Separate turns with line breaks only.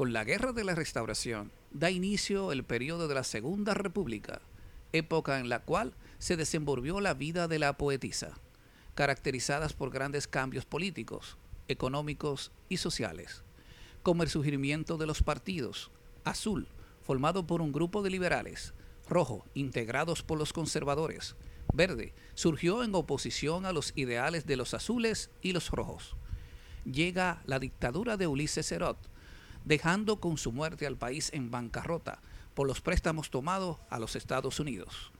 Con la Guerra de la Restauración da inicio el periodo de la Segunda República, época en la cual se desenvolvió la vida de la poetisa, caracterizadas por grandes cambios políticos, económicos y sociales, como el surgimiento de los partidos, azul, formado por un grupo de liberales, rojo, integrados por los conservadores, verde, surgió en oposición a los ideales de los azules y los rojos. Llega la dictadura de Ulises Serot, dejando con su muerte al país en bancarrota por los préstamos tomados a los Estados Unidos.